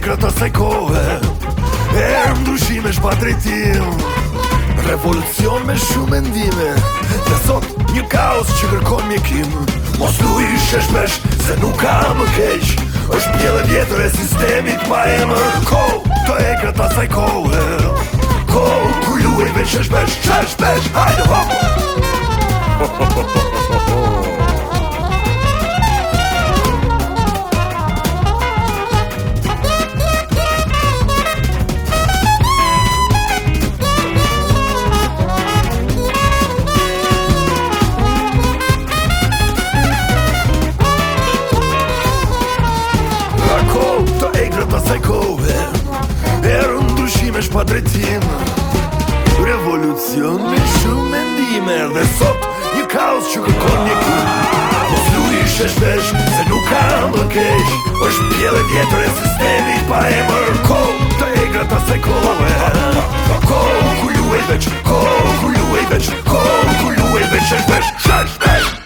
sekret ose kohë Erë ndryshime shpatrejtim Revolucion me shumë endime Dhe sot një kaos që kërkon mjekim Mos lu i shesh se nuk ka më keq është pjellë vjetër e sistemit pa emër Ko, të e kërta saj kohë Ko, ku lu i veç shesh pesh, shesh pesh, hajde hopo Ho, ho, ho, ho pretima Revolucion me shumë mendime Dhe sot një kaos që kërkon një kërë Po flurish sheshvesh, se nuk ka më kesh është pjellet jetër e sistemi pa e mërë Ko të egrë të sekove Ko ku luej veç Ko ku luej veç Ko ku luej veç e shpesh Shpesh